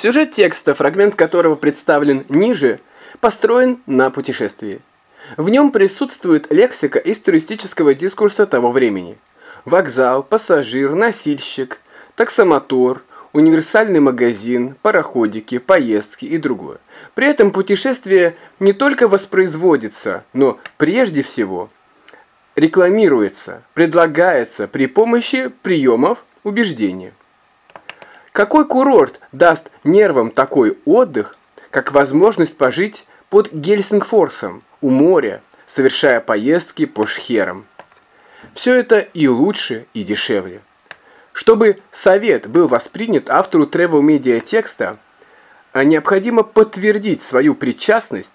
Сюжет текста, фрагмент которого представлен ниже, построен на путешествии. В нем присутствует лексика из туристического дискурса того времени. Вокзал, пассажир, носильщик, таксомотор, универсальный магазин, пароходики, поездки и другое. При этом путешествие не только воспроизводится, но прежде всего рекламируется, предлагается при помощи приемов убеждения. Какой курорт даст нервам такой отдых, как возможность пожить под Гельсингфорсом, у моря, совершая поездки по шхерам? Все это и лучше, и дешевле. Чтобы совет был воспринят автору travel медиа текста, необходимо подтвердить свою причастность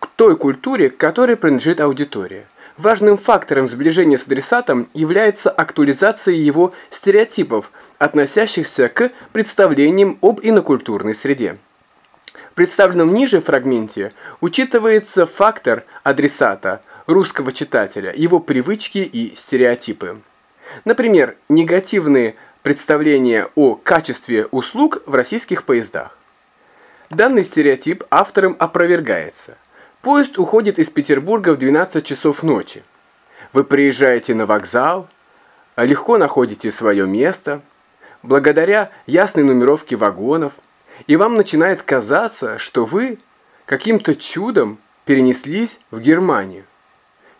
к той культуре, к которой принадлежит аудитория. Важным фактором сближения с адресатом является актуализация его стереотипов, относящихся к представлениям об инокультурной среде. В представленном ниже фрагменте учитывается фактор адресата, русского читателя, его привычки и стереотипы. Например, негативные представления о качестве услуг в российских поездах. Данный стереотип автором опровергается. Поезд уходит из Петербурга в 12 часов ночи. Вы приезжаете на вокзал, легко находите свое место, благодаря ясной нумеровке вагонов, и вам начинает казаться, что вы каким-то чудом перенеслись в Германию.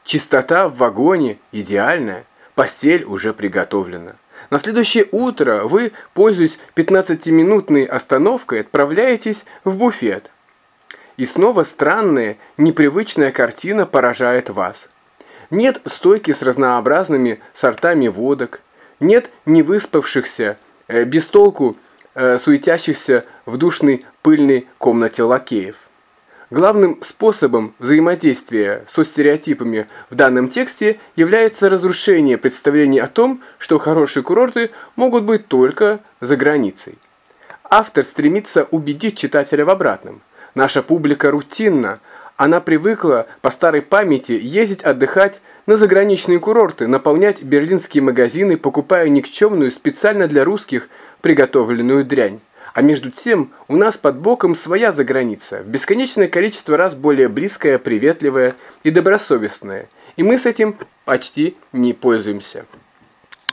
Чистота в вагоне идеальная – Постель уже приготовлена. На следующее утро вы, пользуясь 15-минутной остановкой, отправляетесь в буфет. И снова странная, непривычная картина поражает вас. Нет стойки с разнообразными сортами водок, нет невыспавшихся, э, без толку э, суетящихся в душной пыльной комнате лакеев. Главным способом взаимодействия со стереотипами в данном тексте является разрушение представлений о том, что хорошие курорты могут быть только за границей. Автор стремится убедить читателя в обратном. Наша публика рутинна, она привыкла по старой памяти ездить отдыхать на заграничные курорты, наполнять берлинские магазины, покупая никчемную специально для русских приготовленную дрянь. А между тем у нас под боком своя заграница, бесконечное количество раз более близкая, приветливая и добросовестная, и мы с этим почти не пользуемся.